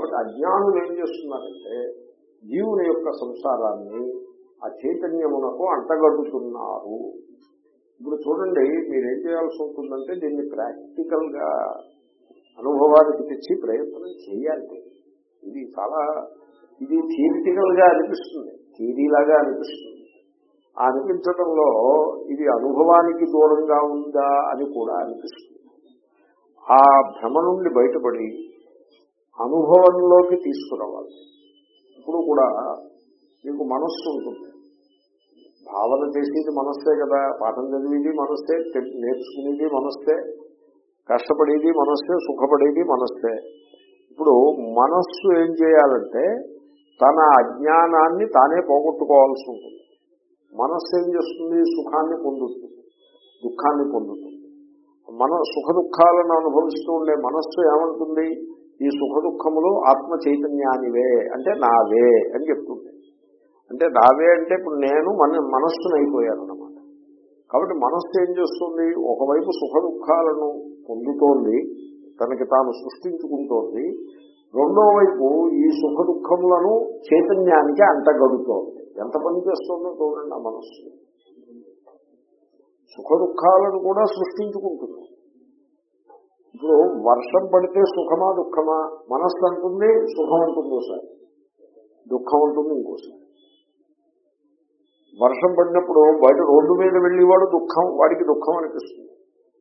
కాబట్టి అజ్ఞానులు ఏం చేస్తున్నారంటే జీవుని యొక్క సంసారాన్ని ఆ చైతన్యమునకు అంటగడుతున్నారు. ఇప్పుడు చూడండి మీరేం చేయాల్సి ఉంటుందంటే దీన్ని ప్రాక్టికల్గా అనుభవానికి తెచ్చి ప్రయత్నం చేయాలి. ఇది చాలా ఇది థియరిటికల్గా అనిపిస్తుంది. థియరీలాగా అనిపిస్తుంది. ఆ అనిపించడంలో ఇది అనుభవానికి దూరంగా ఉందా అని కూడా అనిపిస్తుంది. ఆ భ్రమ నుండి బయటపడి అనుభవంలోకి తీసుకురావాలి. ఇప్పుడు కూడా మీకు మనస్సు ఉంటుంది. భావన చేసేది మనస్సే కదా పాఠం చదివేది మనస్సే నేర్చుకునేది మనస్సే కష్టపడేది మనస్సే సుఖపడేది మనస్సే. ఇప్పుడు మనస్సు ఏం చేయాలంటే తన అజ్ఞానాన్ని తానే పోగొట్టుకోవాల్సి ఉంటుంది. మనస్సు ఏం చేస్తుంది? సుఖాన్ని పొందుతుంది. దుఃఖాన్ని పొందుతుంది. మన సుఖ దుఃఖాలను అనుభవిస్తూ ఉండే మనస్సు ఏమంటుంది? ఈ సుఖ దుఃఖములు ఆత్మ చైతన్యానివే అంటే నావే అని చెప్తుంది. అంటే నావే అంటే ఇప్పుడు నేను మన మనస్సును అయిపోయాను అన్నమాట కాబట్టి మనస్సు ఏం చేస్తుంది? ఒకవైపు సుఖ దుఃఖాలను పొందుతోంది తనకి తాను సృష్టించుకుంటోంది రెండో వైపు ఈ సుఖ దుఃఖములను చైతన్యానికి అంటగడుతోంది. ఎంత పని చేస్తుందో చూడండి ఆ మనస్సు. సుఖ దుఃఖాలను కూడా సృష్టించుకుంటుంది. ఇప్పుడు వర్షం పడితే సుఖమా దుఃఖమా? మనస్సు అంటుంది సుఖం అంటుంది ఒకసారి. దుఃఖం ఉంటుంది ఇంకోసారి. వర్షం పడినప్పుడు బయట రోడ్డు మీద వెళ్ళేవాడు దుఃఖం వాడికి దుఃఖం అనిపిస్తుంది.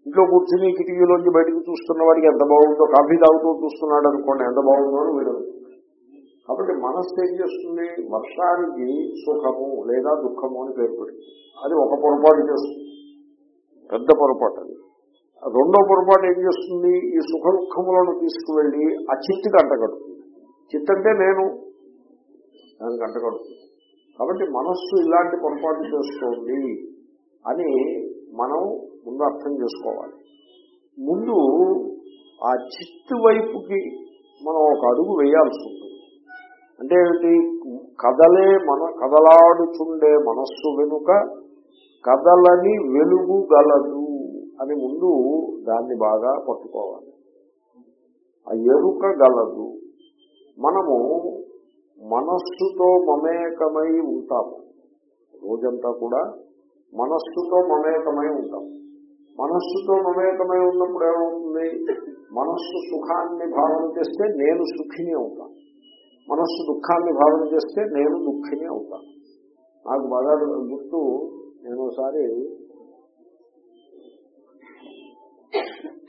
ఇంట్లో కూర్చుని కిటికీలోంచి బయటకు చూస్తున్న వాడికి ఎంత బాగుందో కాఫీ తాగుతూ చూస్తున్నాడు అనుకోండి ఎంత బాగుందో అని వీడు కాబట్టి మనస్సు ఏం చేస్తుంది? వర్షానికి సుఖము లేదా దుఃఖము అని పేరు పెడుతుంది. అది ఒక పొరపాటు చేస్తుంది. పెద్ద పొరపాటు అది. రెండో పొరపాటు ఏం చేస్తుంది? ఈ సుఖ దుఃఖములను తీసుకువెళ్ళి ఆ చిత్తుకి అంటగడుతుంది చిత్తంటే నేను దానికి అంటగడుతుంది కాబట్టి మనస్సు ఇలాంటి పొరపాటు చేస్తోంది అని మనం ముందు అర్థం చేసుకోవాలి. ముందు ఆ చిత్తు వైపుకి మనం ఒక అడుగు వేయాల్సి ఉంటుంది. అంటే ఏమిటి? కదలే మన కదలాడుచుండే మనస్సు వెనుక కదలని వెలుగు గలదు. అని ముందు దాన్ని బాగా పట్టుకోవాలి. ఆ ఎరుక గలదు. మనము మనస్సుతో మమేకమై ఉంటాము. రోజంతా కూడా మనస్సుతో మమేకమై ఉంటాం. మనస్సుతో మమేకమై ఉన్నప్పుడు ఏమవుతుంది? మనస్సు సుఖాన్ని భావన చేస్తే నేను సుఖిని అవుతాను. మనస్సు దుఃఖాన్ని భావన చేస్తే నేను దుఃఖిని అవుతాను. నాకు బాగా గుర్తు నేను ఒకసారి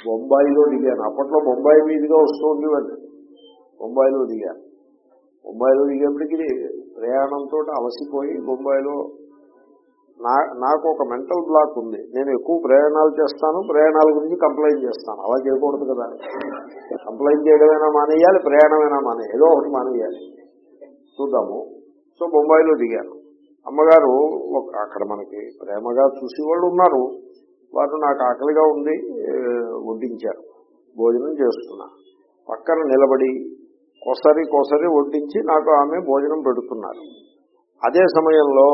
బొంబాయిలో దిగాను. అప్పట్లో బొంబాయి మీదుగా వస్తూ ఉండేవాడిని బొంబాయిలో దిగాను బొంబాయిలో దిగేప్పటికి ప్రయాణంతో అలసిపోయి బొంబాయిలో నా నాకు ఒక మెంటల్ బ్లాక్ ఉంది. నేను ఎక్కువ ప్రయాణాలు చేస్తాను ప్రయాణాల గురించి కంప్లైంట్ చేస్తాను. అలా చేయకూడదు కదా. కంప్లైంట్ చేయడమైనా మానేయాలి ప్రయాణమైనా మానే ఏదో ఒకటి మానేయాలి. చూద్దాము. సో బొంబాయిలో దిగాను. అమ్మగారు ఒక అక్కడ మనకి ప్రేమగా చూసేవాళ్ళు ఉన్నారు. వారు నాకు ఆకలిగా ఉంది వడ్డించారు. భోజనం చేస్తున్నా. పక్కన నిలబడి కొసరి కొసరి వడ్డించి నాకు ఆమె భోజనం పెడుతున్నారు. అదే సమయంలో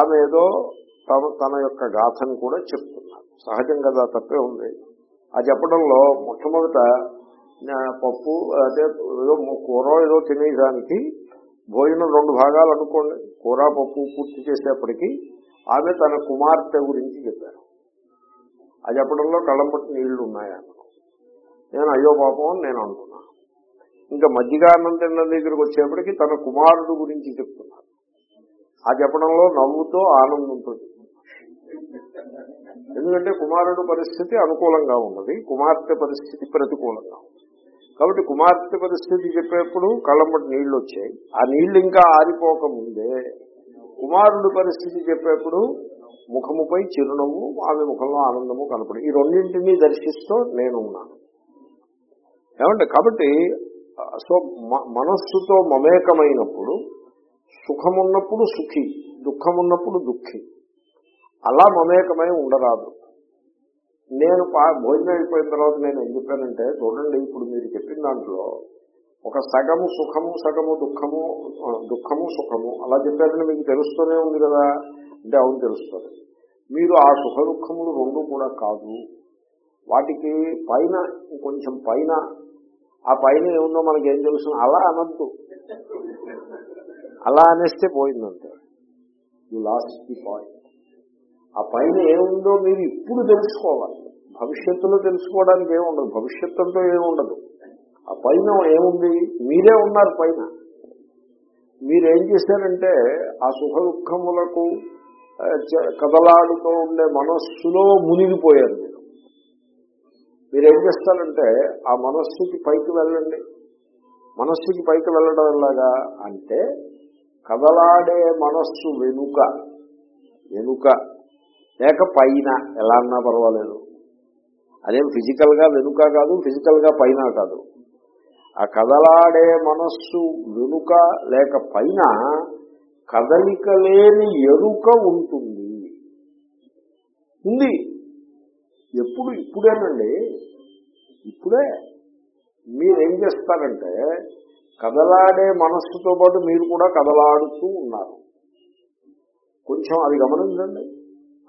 ఆమె ఏదో తమ తన యొక్క గాథని కూడా చెప్తున్నారు. సహజం కదా తప్పే ఉంది. ఆ చెప్పడంలో మొట్టమొదట పప్పు అదే ఏదో కూర ఏదో తినేదానికి భోజనం రెండు భాగాలు అనుకోండి. కూర పప్పు పూర్తి చేసేప్పటికీ ఆమె తన కుమార్తె గురించి చెప్పారు. ఆ చెప్పడంలో కళ్ళంపట్టి నీళ్ళు ఉన్నాయన్న నేను అయ్యో పాపం అని నేను అనుకున్నాను ఇంకా మజ్జిగాన్నం తిన్న దగ్గరికి వచ్చేప్పటికి తన కుమారుడు గురించి చెప్తున్నారు. ఆ చెప్పడంలో నవ్వుతో ఆనందంతో ఎందుకంటే కుమారుడు పరిస్థితి అనుకూలంగా ఉన్నది కుమార్తె పరిస్థితి ప్రతికూలంగా ఉంది కాబట్టి కుమార్తె పరిస్థితి చెప్పేప్పుడు కళ్ళంబటి నీళ్ళు వచ్చాయి. ఆ నీళ్ళు ఇంకా ఆరిపోకముందే కుమారుడు పరిస్థితి చెప్పేప్పుడు ముఖముపై చిరునవ్వు ఆమె ముఖంలో ఆనందము కనపడి. ఈ రెండింటినీ దర్శిస్తూ నేను ఉన్నాను. ఏమంటే కాబట్టి సో మనస్సుతో మమేకమైనప్పుడు సుఖమున్నప్పుడు సుఖి దుఃఖమున్నప్పుడు దుఃఖి. అలా మమేకమై ఉండరాదు. నేను పా- భోజనం అయిపోయిన తర్వాత నేను ఏం చెప్పానంటే చూడండి ఇప్పుడు మీరు చెప్పిన దాంట్లో ఒక సగము సుఖము సగము దుఃఖము దుఃఖము సుఖము అలా చెప్పారని మీకు తెలుస్తూనే ఉంది కదా. అంటే అవును తెలుస్తుంది. మీరు ఆ సుఖ దుఃఖములు రెండు కూడా కాదు. వాటికి పైన కొంచెం పైన ఆ పైన ఏముందో మనకేం తెలుసు? అలా అనద్దు. అలా అనేస్తే పోయిందంటే యు లాస్ట్ ది పాయింట్ ఆ పైన ఏముందో మీరు ఇప్పుడు తెలుసుకోవాలి. భవిష్యత్తులో తెలుసుకోవడానికి ఏముండదు భవిష్యత్తు అంటూ ఏముండదు ఆ పైన ఏముంది? మీరే ఉన్నారు పైన. మీరేం చేశారంటే ఆ సుఖ దుఃఖములకు ఆ, కదలాడుతూ ఉండే మనస్సులో మునిగిపోయారు మీరు. మీరేం చేస్తారంటే ఆ మనస్సుకి పైకి వెళ్ళండి. మనస్సుకి పైకి వెళ్ళడం ఎలాగా అంటే కదలాడే మనస్సు వెనుక వెనుక లేక పైన ఎలా అన్నా పర్వాలేదు. అదేం ఫిజికల్గా వెనుక కాదు ఫిజికల్గా పైన కాదు. ఆ కదలాడే మనస్సు వెనుక లేక పైన కదలిక లేని ఎరుక ఉంటుంది. ఉంది. ఎప్పుడు ఇప్పుడేనండి? ఇప్పుడే. మీరేం చేస్తారంటే కదలాడే మనస్సుతో పాటు మీరు కూడా కదలాడుతూ ఉన్నారు. కొంచెం అది గమనించండి.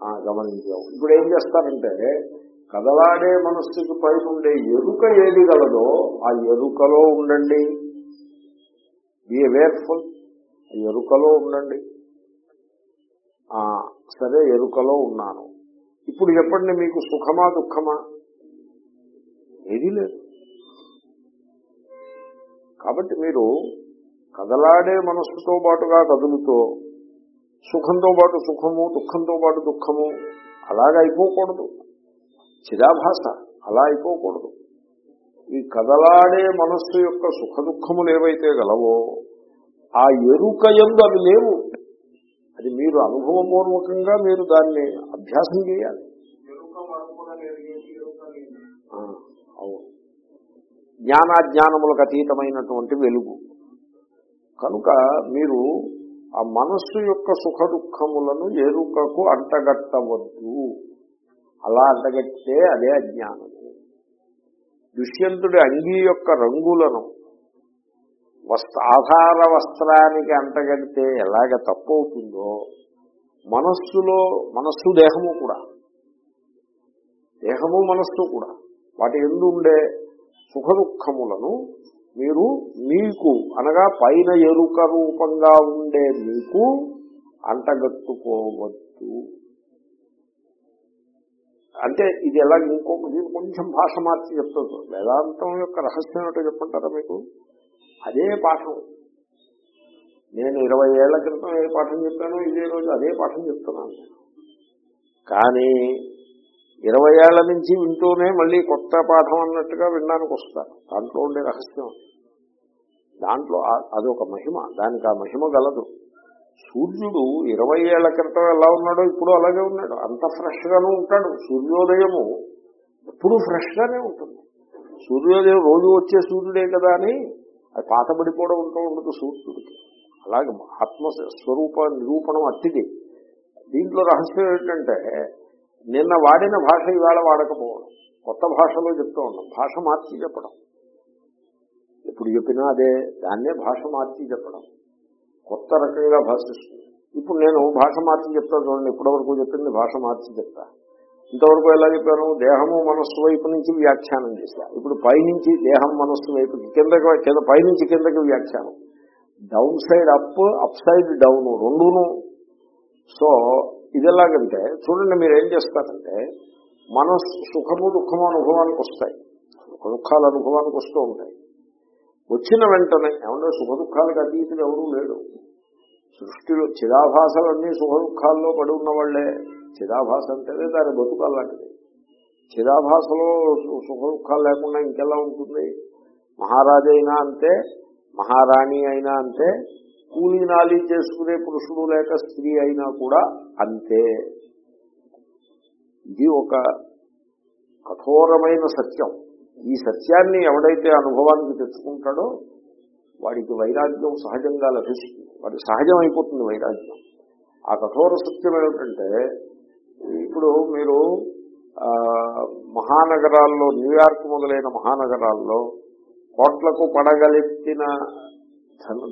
ఆ, ఇప్పుడు ఏం చేస్తారంటే కదలాడే మనస్సుకి పైన ఉండే ఎరుక ఏది గలదో ఆ ఎరుకలో ఉండండి. బి అవేర్ఫుల్ ఎరుకలో ఉండండి. సరే ఎరుకలో ఉన్నాను. ఇప్పుడు చెప్పండి మీకు సుఖమా దుఃఖమా? ఏదీ లేదు. కాబట్టి మీరు కదలాడే మనస్సుతో పాటుగా కదులుతో సుఖంతో పాటు సుఖము దుఃఖంతో పాటు దుఃఖము అలాగ అయిపోకూడదు. చిదాభాస అలా అయిపోకూడదు. ఈ కదలాడే మనస్సు యొక్క సుఖ దుఃఖములు ఏవైతే గలవో ఆ ఎరుక ఎందు అవి లేవు. అది మీరు అనుభవపూర్వకంగా మీరు దాన్ని అభ్యాసం చేయాలి. అవును. జ్ఞానాజ్ఞానములకు అతీతమైనటువంటి వెలుగు. కనుక మీరు ఆ మనస్సు యొక్క సుఖ దుఃఖములను ఎరుకకు అంటగట్టవద్దు. అలా అంటగట్టే అదే అజ్ఞానము. దుష్యంతుడి అంగీ యొక్క రంగులను వస్త్ర ఆధార వస్త్రానికి అంటగడితే ఎలాగ తప్పు అవుతుందో మనస్సులో మనస్సు దేహము కూడా. దేహము మనస్సు కూడా. వాటి ఎందు ఉండే సుఖ దుఃఖములను మీరు మీకు అనగా పైన ఎరుక రూపంగా ఉండే మీకు అంటగట్టుకోవద్దు. అంటే ఇది ఎలా ఇంకొక దీని కొంచెం భాష మార్చి చెప్తుంది వేదాంతం యొక్క రహస్యం ఏంటో చెప్పంటారా మీకు? అదే పాఠం. నేను ఇరవై ఏళ్ళ క్రితం ఏ పాఠం చెప్పానో ఇదే రోజు అదే పాఠం చెప్తున్నాను. కానీ ఇరవై ఏళ్ళ నుంచి వింటూనే మళ్ళీ కొత్త పాఠం అన్నట్టుగా వినడానికి వస్తారు దాంట్లో ఉండే రహస్యం దాంట్లో అదొక మహిమ. దానికి ఆ మహిమ గలదు. సూర్యుడు ఇరవై ఏళ్ళ క్రితం ఎలా ఉన్నాడో ఇప్పుడు అలాగే ఉన్నాడు. అంత ఫ్రెష్గానే ఉంటాడు. సూర్యోదయము ఎప్పుడు ఫ్రెష్ గానే ఉంటుంది. సూర్యోదయం రోజు వచ్చే సూర్యుడే కదా అని అది పాతబడిపోవడం ఉంటూ ఉండదు సూర్యుడికి. అలాగే ఆత్మ స్వరూప నిరూపణం అట్టిది దీంట్లో రహస్యం ఏంటంటే నిన్న వాడిన భాష ఇవాళ వాడకపోవడం. కొత్త భాషలో చెప్తూ ఉన్నాం. భాష మార్చి చెప్పడం. ఎప్పుడు చెప్పినా అదే దాన్నే భాష మార్చి చెప్పడం. కొత్త రకంగా భాషిస్తుంది. ఇప్పుడు నేను భాష మార్చి చెప్తా చూడండి ఇప్పటివరకు చెప్పింది? భాష మార్చి చెప్తా. ఇంతవరకు ఎలా చెప్పాను దేహము మనస్సు వైపు నుంచి వ్యాఖ్యానం చేశా ఇప్పుడు పైనుంచి దేహం మనస్సు వైపు కిందకి కింద పైనుంచి కిందకి వ్యాఖ్యానం. Down side up up side down రెండును. సో ఇది ఎలాగంటే చూడండి మీరు ఏం చేస్తారంటే మనస్సు సుఖము దుఃఖము అనుభవానికి వస్తాయి. సుఖ దుఃఖాలు అనుభవానికి వస్తూ ఉంటాయి. వచ్చిన వెంటనే ఏమంటే సుఖ దుఃఖాలకు అతీతులు ఎవరూ లేడు. సృష్టిలో చిరాభాసలన్నీ సుఖ దుఃఖాల్లో పడి ఉన్న వాళ్ళే చిదాభాస అంటేనే దాని బతుకాలంటిది చిదాభాసలో సు- సుఖ దుఃఖాలు లేకుండా ఇంకెలా ఉంటుంది? మహారాజు అయినా అంతే మహారాణి అయినా అంతే కూలీ నాలి చేసుకునే పురుషుడు లేక స్త్రీ అయినా కూడా అంతే. ఇది ఒక కఠోరమైన సత్యం. ఈ సత్యాన్ని ఎవడైతే అనుభవానికి తెచ్చుకుంటాడో వాడికి వైరాగ్యం సహజంగా లభిస్తుంది. వాడి సహజం అయిపోతుంది వైరాగ్యం. ఆ కఠోర సత్యం ఏమిటంటే ఇప్పుడు మీరు మహానగరాల్లో న్యూయార్క్ మొదలైన మహానగరాల్లో కోట్లకు పడగలెత్తిన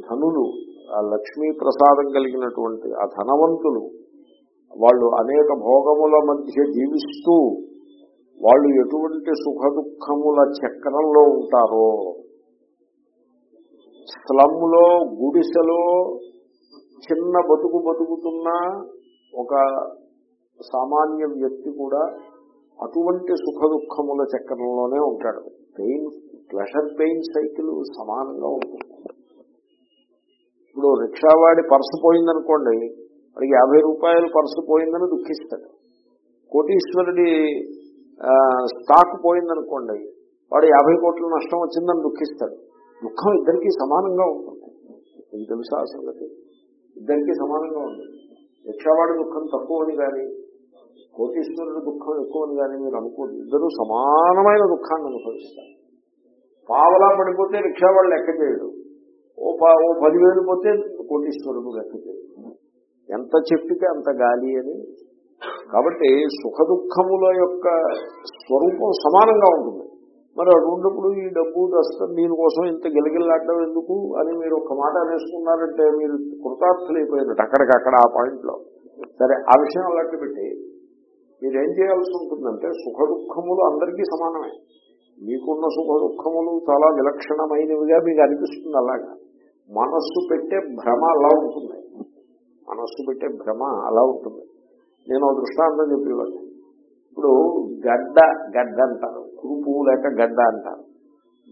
ధనులు ఆ లక్ష్మీ ప్రసాదం కలిగినటువంటి ఆ ధనవంతులు వాళ్ళు అనేక భోగముల మధ్య జీవిస్తూ వాళ్ళు ఎటువంటి సుఖ దుఃఖముల చక్రంలో ఉంటారో స్లమ్లో గుడిసెలో చిన్న బతుకు బతుకుతున్న ఒక సామాన్య వ్యక్తి కూడా అటువంటి సుఖ దుఃఖముల చక్రంలోనే ఉంటాడు. పెయిన్ ప్లెషర్ పెయిన్ సైకిల్ సమానంగా ఉంటుంది. ఇప్పుడు రిక్షావాడి పర్సు పోయిందనుకోండి వాడికి యాభై రూపాయలు పర్సు పోయిందని దుఃఖిస్తాడు. కోటీశ్వరుడి స్టాక్ పోయిందనుకోండి వాడు యాభై కోట్ల నష్టం వచ్చిందని దుఃఖిస్తాడు. దుఃఖం ఇద్దరికీ సమానంగా ఉంటుంది. ఇది తెలుసా సంగతి? ఇద్దరికీ సమానంగా ఉంటుంది. రిక్షావాడి దుఃఖం తక్కువని కానీ కోటీశ్వరుడు దుఃఖం ఎక్కువ అని కానీ మీరు అనుకోదు ఇద్దరు సమానమైన దుఃఖాన్ని అనుభవిస్తారు. పావలా పడిపోతే రిక్షావాడు లెక్క చేయడు ఓ ఓ పదివేలు పోతే కోటీశ్వరుడు లెక్క చేయడు ఎంత చెప్పితే అంత గాలి అని. కాబట్టి సుఖ దుఃఖముల యొక్క స్వరూపం సమానంగా ఉంటుంది. మరి అటువంటిప్పుడు ఈ డబ్బు దస్తం దీనికోసం ఇంత గిలగిల్లాడడం ఎందుకు అని మీరు ఒక మాట అనేసుకున్నారంటే మీరు కృతార్థులైపోయినట్టు అక్కడికక్కడ ఆ పాయింట్లో. సరే ఆ విషయం అలాంటి పెట్టి మీరేం చేయాల్సి ఉంటుందంటే సుఖ దుఃఖములు అందరికీ సమానమే. మీకున్న సుఖ దుఃఖములు చాలా విలక్షణమైనవిగా మీకు అనిపిస్తుంది అలాగా. మనస్సు పెట్టే భ్రమ అలా ఉంటుంది. మనస్సు పెట్టే భ్రమ అలా ఉంటుంది. నేను దృష్టాంతం చెప్పేవాడిని. ఇప్పుడు గడ్డ గడ్డ అంటారు. కురుపు లేక గడ్డ అంటారు.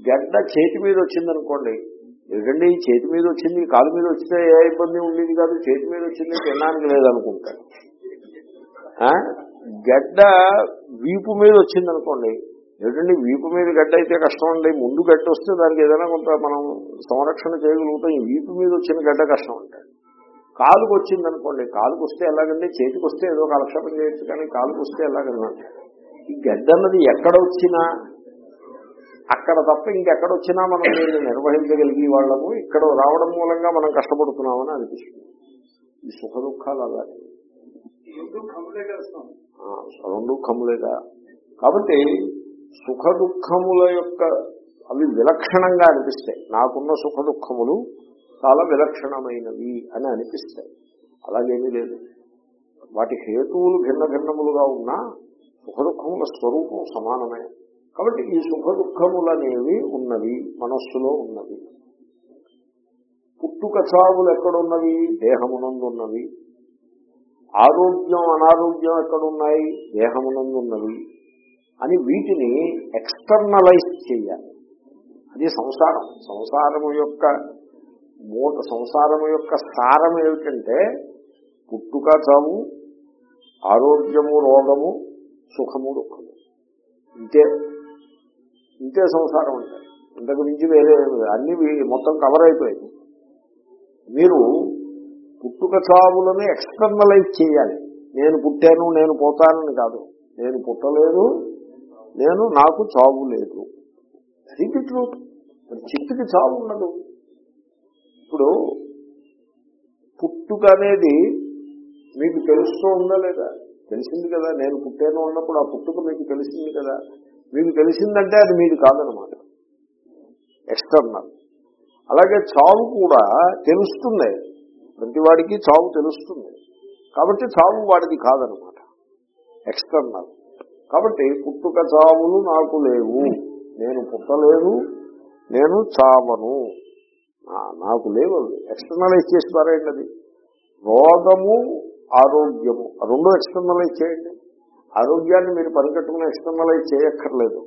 గడ్డ చేతి మీద వచ్చిందనుకోండి అనుకోండి ఈ చేతి మీద వచ్చింది కాలు మీద వచ్చితే ఏ ఇబ్బంది ఉండేది కాదు. చేతి మీద వచ్చింది తినడానికి లేదనుకుంటాడు గడ్డ వీపు మీద వచ్చింది అనుకోండి ఎందుకంటే వీపు మీద గడ్డ అయితే కష్టం అండి? ముందు గడ్డ వస్తే దానికి ఏదైనా కొంత మనం సంరక్షణ చేయగలుగుతాం ఈ వీపు మీద వచ్చిన గడ్డ కష్టం అంటాడు కాలుకు వచ్చింది అనుకోండి కాలుకు వస్తే ఎలాగండి? చేతికి వస్తే ఏదో కాలక్షేపం చేయొచ్చు కానీ కాలుకు వస్తే ఎలాగన్నా ఈ గడ్డ అన్నది ఎక్కడ వచ్చినా అక్కడ తప్ప ఇంకెక్కడ వచ్చినా మనం దీన్ని నిర్వహించగలిగే వాళ్ళము. ఇక్కడ రావడం మూలంగా మనం కష్టపడుతున్నామని అనిపిస్తుంది. ఈ సుఖ దుఃఖాలు అలాగే. రెండు కమ్ములేగా. కాబట్టి సుఖ దుఃఖముల యొక్క అవి విలక్షణంగా అనిపిస్తాయి. నాకున్న సుఖ దుఃఖములు చాలా విలక్షణమైనవి అని అనిపిస్తాయి. అలాగేమీ లేదు. వాటి హేతువులు భిన్న భిన్నములుగా ఉన్నా సుఖ దుఃఖముల స్వరూపం సమానమే. కాబట్టి ఈ సుఖ దుఃఖములనేవి ఉన్నవి మనస్సులో ఉన్నవి. పుట్టుక చావులు ఎక్కడున్నవి? దేహమునందు ఉన్నవి ఆరోగ్యం అనారోగ్యం ఎక్కడున్నాయి? దేహమునందు ఉన్నవి అని వీటిని ఎక్స్టర్నలైజ్ చేయాలి. అది సంసారం. సంసారము యొక్క మూట సంసారము యొక్క సారం ఏమిటంటే పుట్టుక చావు ఆరోగ్యము రోగము సుఖము దుఃఖము. ఇంతే. ఇంతే సంసారం అంటే. ఇంతకు మించి వేరే అన్ని మొత్తం కవర్ అయిపోయింది మీరు పుట్టుక చావులని ఎక్స్టర్నలైజ్ చేయాలి. నేను పుట్టాను నేను పోతానని కాదు. నేను పుట్టలేదు నేను నాకు చావు లేదు. అది ట్రూత్ చిట్టుకి చావు ఉండదు. ఇప్పుడు పుట్టుక అనేది మీకు తెలుస్తూ ఉందా లేదా? తెలిసింది కదా నేను పుట్టాను ఉన్నప్పుడు ఆ పుట్టుక మీకు తెలిసింది కదా? మీకు తెలిసిందంటే అది మీది కాదనమాట. ఎక్స్టర్నల్ అలాగే చావు కూడా తెలుస్తుంది. ప్రతివాడికి చావు తెలుస్తుంది. కాబట్టి చావు వాడిది కాదనమాట. ఎక్స్టర్నల్ కాబట్టి పుట్టుక చావులు నాకు లేవు. నేను పుట్టలేదు. నేను చావను. నాకు లేవు ఎక్స్టర్నలైజ్ చేసి పారేయండి అది. రోగము ఆరోగ్యము. రెండు ఎక్స్టర్నలైజ్ చేయండి. ఆరోగ్యాన్ని మీరు పనికట్టుకుని ఎక్స్టర్నలైజ్ చేయక్కర్లేదు.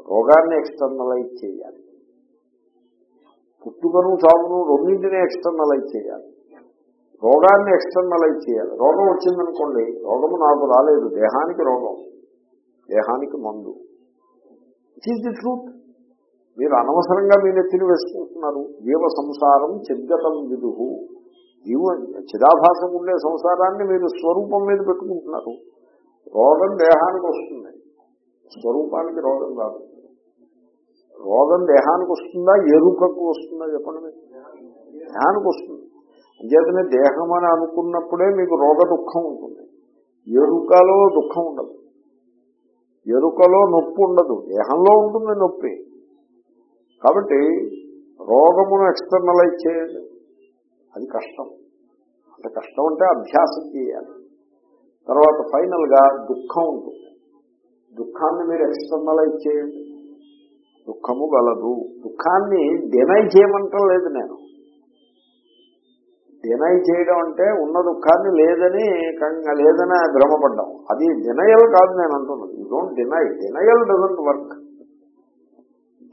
రోగాన్ని ఎక్స్టర్నలైజ్ చేయాలి. పుట్టుకను చావును రెండింటినీ ఎక్స్టర్నలైజ్ చేయాలి. రోగాన్ని ఎక్స్టర్నలైజ్ చేయాలి. రోగం వచ్చిందనుకోండి రోగము నాకు రాలేదు. దేహానికి రోగం. దేహానికి మందు. ఇట్ ఈస్ ది ట్రూత్ మీరు అనవసరంగా మీ నెత్తిని వేసుకుంటున్నారు. జీవ సంసారం చిద్గతం విదుహు. జీవ చిదాభాసం ఉండే సంసారాన్ని మీరు స్వరూపం మీద పెట్టుకుంటున్నారు. రోగం దేహానికి వస్తుంది. స్వరూపానికి రోగం రాదు. రోగం దేహానికి వస్తుందా? ఎరుకకు వస్తుందా? చెప్పండి దేహానికి వస్తుంది. అంచేతనే దేహం అని అనుకున్నప్పుడే మీకు రోగ దుఃఖం ఉంటుంది. ఎరుకలో దుఃఖం ఉండదు. ఎరుకలో నొప్పి ఉండదు. దేహంలో ఉంటుంది నొప్పి. కాబట్టి రోగమును ఎక్స్టర్నలైజ్ చేయండి. అది కష్టం. అంటే కష్టం అంటే అభ్యాసం చేయాలి. తర్వాత ఫైనల్గా దుఃఖం ఉంటుంది. దుఃఖాన్ని మీరు ఎక్స్టర్నలైజ్ చేయండి. దుఃఖము గలదు. దుఃఖాన్ని డినై చేయమంటం లేదు నేను. డినై చేయడం అంటే ఉన్న దుఃఖాన్ని లేదని లేదని భ్రమపడ్డాం. అది డినయల్ కాదు నేను అంటున్నాను you don't deny denial doesn't work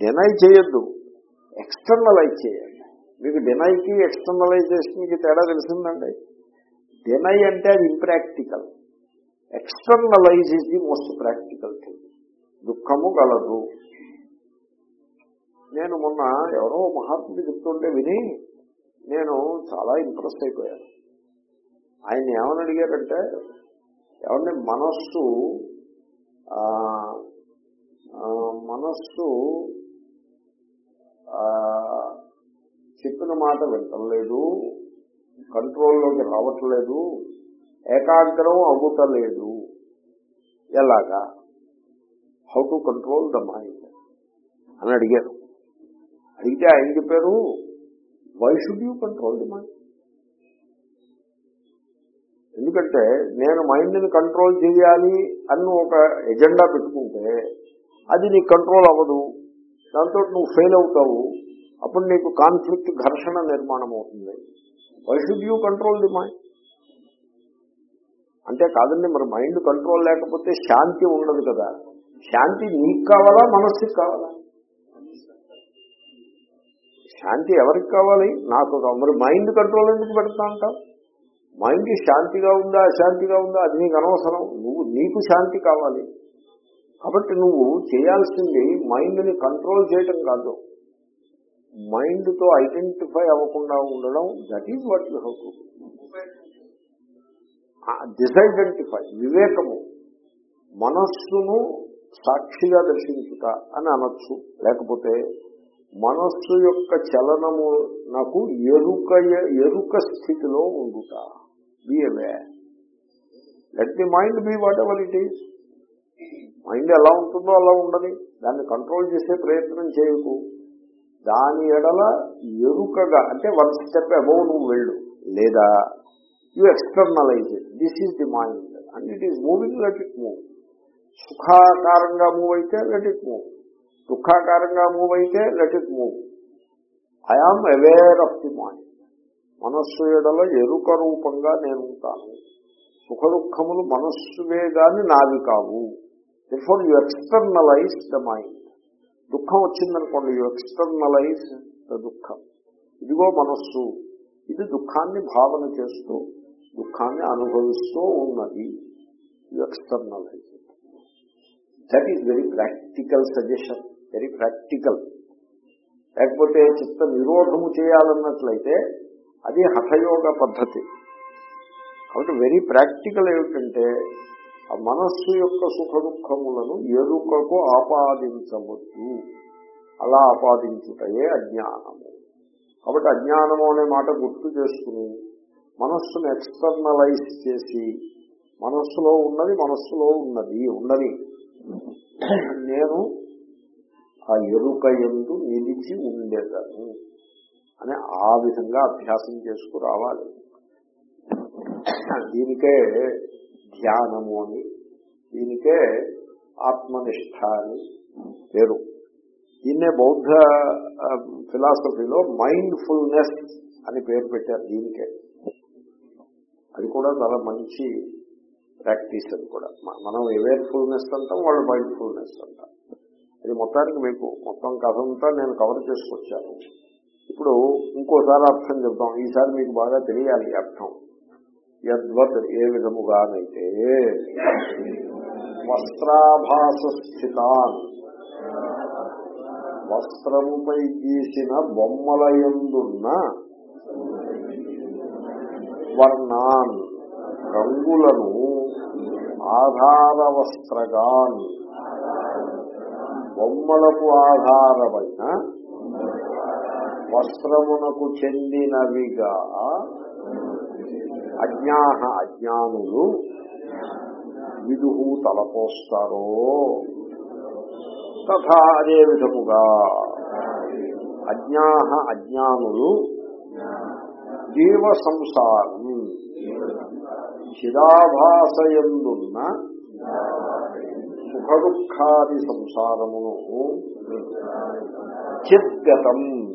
deny చేయొద్దు. ఎక్స్టర్నలైజ్ చేయండి మీకు డినైకి ఎక్స్టర్నలైజేషన్కి తేడా తెలిసిందండి? డినై అంటే అది impractical externalise is the most practical thing దుఃఖము గలదు. నేను మొన్న ఎవరో మహాత్ముడు చెప్తుంటే విని నేను చాలా ఇంప్రెస్ అయిపోయాను. ఆయన ఏమని అడిగారంటే ఏమంటే మనస్సు మనస్సు చెప్పిన మాట వింటలేదు కంట్రోల్లోకి రావట్లేదు ఏకాగ్రం అవ్వటలేదు ఎలాగా? How to control the mind అని అడిగారు. అడిగితే ఆయన చెప్పారు why should you control the mind ఎందుకంటే నేను మైండ్ని కంట్రోల్ చేయాలి అని ఒక ఎజెండా పెట్టుకుంటే అది నీకు కంట్రోల్ అవ్వదు. దాంతో నువ్వు ఫెయిల్ అవుతావు. అప్పుడు నీకు కాన్ఫ్లిక్ట్ ఘర్షణ నిర్మాణం అవుతుంది. Why should you control the mind అంటే కాదండి మరి మైండ్ కంట్రోల్ లేకపోతే శాంతి ఉండదు కదా. శాంతి నీకు కావాలా మనస్సుకి కావాలా? శాంతి ఎవరికి కావాలి? నాకు మరి మైండ్ కంట్రోల్ ఎందుకు పెడతా అంటావు? మైండ్ శాంతిగా ఉందా అశాంతిగా ఉందా? అది నీకు అనవసరం. నువ్వు నీకు శాంతి కావాలి. కాబట్టి నువ్వు చేయాల్సింది మైండ్ని కంట్రోల్ చేయటం కాదు. మైండ్తో ఐడెంటిఫై అవ్వకుండా ఉండడం that is what you how to disidentify వివేకము. మనస్సును సాక్షిగా దర్శించుట అని అనొచ్చు. లేకపోతే మనస్సు యొక్క చలనము నాకు ఎరుక ఎరుక స్థితిలో ఉండుట. Be aware let the mind be whatever it is mind ఎలా ఉంటుందో అలా ఉండదు దాన్ని కంట్రోల్ చేసే ప్రయత్నం చేయకు. దాని ఎడల ఎరుకగా అంటే వన్ స్టెప్ అబౌవ్ నువ్వు వెళ్ళు. లేదా you externalise it this is the mind and it is moving let it move సుఖాకారంగా move అయితే లెట్ ఇట్ మూవ్ దుఃఖాకారంగా మూవ్ అయితే let it move. I am aware of the mind మనస్సు ఎడల ఎరుక రూపంగా నేను ఉంటాను సుఖ దుఃఖములు మనస్సువే గాని నావి కావు. Before you externalise the mind దుఃఖం వచ్చిందనుకోండి యు ఎక్స్టర్నలైజ్ ద దుఃఖం. ఇదిగో మనస్సు. ఇది దుఃఖాన్ని భావన చేస్తూ దుఃఖాన్ని అనుభవిస్తూ ఉన్నది. You externalise that is very practical suggestion very practical. లేకపోతే చిత్త నిరోధము చేయాలన్నట్లయితే అది హఠయోగ పద్ధతి. కాబట్టి వెరీ ప్రాక్టికల్ ఏమిటంటే ఆ మనస్సు యొక్క సుఖ దుఃఖములను ఎరుకకు ఆపాదించవద్దు. అలా ఆపాదించుటయే అజ్ఞానము. కాబట్టి అజ్ఞానము అనే మాట గుర్తు చేసుకుని మనస్సును ఎక్స్టర్నలైజ్ చేసి మనస్సులో ఉన్నది మనస్సులో ఉన్నది ఉన్నది. నేను ఆ ఎరుక ఎందు నిలిచి ఉండేదను అని ఆ విధంగా అభ్యాసం చేసుకురావాలి దీనికే ధ్యానము అని దీనికే ఆత్మనిష్ట అని పేరు. దీన్నే బౌద్ధ ఫిలాసఫీలో మైండ్ ఫుల్నెస్ అని పేరు పెట్టారు దీనికే. అది కూడా చాలా మంచి ప్రాక్టీస్ అది కూడా. మనం అవేర్ఫుల్నెస్ అంటాం వాళ్ళు మైండ్ఫుల్నెస్ అంటాం అది మొత్తానికి మీకు మొత్తం కథ అంతా నేను కవర్ చేసుకొచ్చాను. ఇప్పుడు ఇంకోసారి అర్థం చెప్తాం ఈసారి మీకు బాగా తెలియాలి అర్థం. యద్వత్ ఏ విధముగానైతే వస్త్రాభాస స్థితాన్ వస్త్రముపై గీసిన బొమ్మల ఎందున్న వర్ణాన్ రంగులను ఆధార వస్త్రగాన్ బొమ్మలకు ఆధారమైన వస్త్రమునకు చెందినవిగా అజ్ఞా అజ్ఞానులు విదుహు తలపోస్తారో. తథా అదే విధముగా అజ్ఞా అజ్ఞానులు జీవ సంసారం చిరాభాసయందున్న సుఖ దుఃఖాది సంసారమును చిద్గతం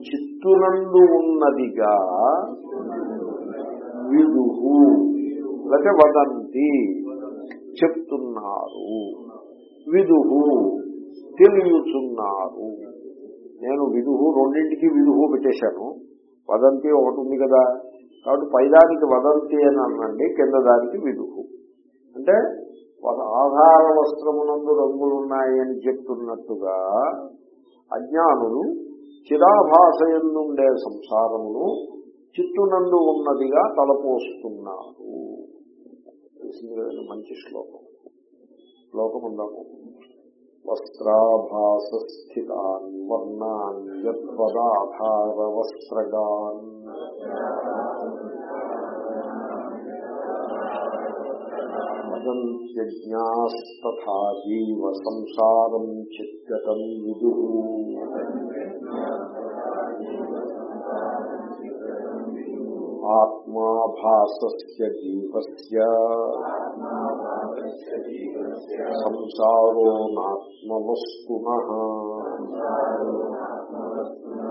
చిత్తునందు ఉన్నదిగా విదుహు లేకపోతే వదంతి చెప్తున్నారు. విదుహు తెలియచున్నారు. నేను విదుహు రెండింటికి విదుహు పెట్టేశాను. వదంతి ఒకటి ఉంది కదా. కాబట్టి పైదానికి వదంతి అని అనండి కింద దానికి విదుహు. అంటే ఆధార వస్త్రమునందు రంగులు ఉన్నాయని చెప్తున్నట్టుగా అజ్ఞానులు చిరాభాషయందుండే సంసారమును చిత్తునందు ఉన్నదిగా తలపోస్తున్నారు. మంచి శ్లోకం. శ్లోకం ఉందాము వస్త్రాభాసస్థితాన్ వర్ణాన్ యద్వదాధార వస్త్రగాన్. వదంత్యజ్ఞాస్తథా జీవ సంసారం చిత్గతం విదు ఆత్మాభాసస్య జీవస్య సంసారో నాత్మవస్తున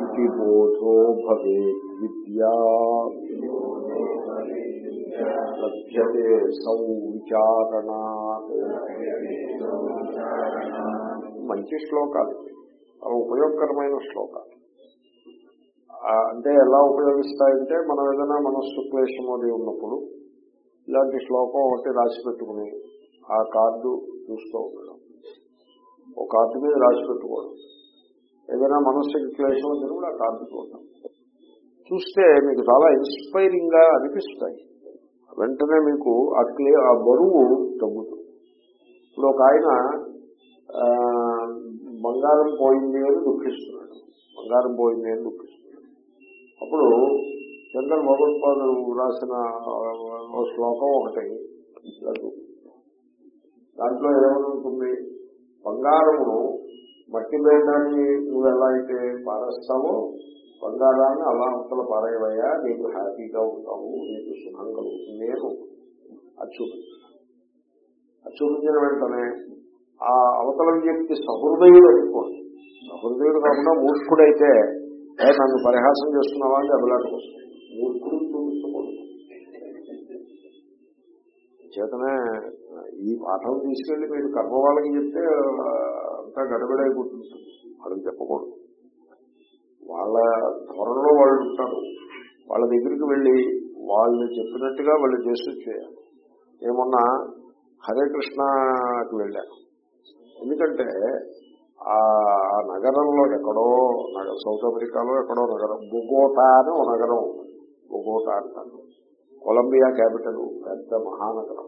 ఇది బోధో భవేత్ లభ్యతే సౌ సౌవిచారణాత్ మంచి శ్లోకాలు అవి ఉపయోగకరమైన శ్లోకాలు. అంటే ఎలా ఉపయోగిస్తాయంటే మనం ఏదైనా మనస్సు క్లేశం అది ఉన్నప్పుడు ఇలాంటి శ్లోకం ఒకటి రాసి పెట్టుకుని ఆ కార్డు చూస్తూ ఉండడం. ఒక కార్డు మీద రాసి పెట్టుకోవడం ఏదైనా మనస్సుకి క్లేశం వచ్చినప్పుడు ఆ కార్డు చూడడం. చూస్తే మీకు చాలా ఇన్స్పైరింగ్గా అనిపిస్తాయి. వెంటనే మీకు ఆ క్లే ఆ బరువు తగ్గుతుంది. ఇప్పుడు ఒక ఆయన బంగారం పోయింది అని దుఃఖిస్తున్నాడు. బంగారం పోయింది అని దుఃఖిస్తున్నాడు. అప్పుడు చంద్ర భగవత్పాదులు రాసిన శ్లోకం ఒకటి దాంట్లో ఏమనుంటుంది? బంగారమును మట్టి వేయడాన్ని నువ్వు ఎలా అయితే పారేస్తావో బంగారాన్ని అలా అవతల పారేవయ్యా నీకు హ్యాపీగా ఉంటావు నీకు సుఖం కలుగుతుంది అని ఉంటుంది. అది అది చూపించిన వెంటనే ఆ అవతల వ్యక్తి సహృదయుడు అనుకోండి సహృదయుడు కాకుండా మూర్ఖుడైతే "ఏ, నన్ను పరిహాసం చేస్తున్నావా అని అభిలాటం వస్తుంది మూర్ఖుడు చూపించకూడదు. చేతనే ఈ పాఠం తీసుకెళ్ళి మీరు కర్మ వాళ్ళకి చెప్తే అంతా గడబడైపోతుంది. వాళ్ళకి చెప్పకూడదు. వాళ్ళ ధోరణిలో వాళ్ళు ఉంటారు. వాళ్ళ దగ్గరికి వెళ్ళి వాళ్ళు చెప్పినట్టుగా వాళ్ళు చేసి చేయాలి. ఏమన్నా హరే కృష్ణకి వెళ్ళాను. ఎందుకంటే ఆ నగరంలో ఎక్కడో నగరం సౌత్ అమెరికాలో ఎక్కడో నగరం బొగోటా అని ఒక నగరం ఉంది. బొగోటా అంటారు. కొలంబియా క్యాపిటల్ పెద్ద మహానగరం.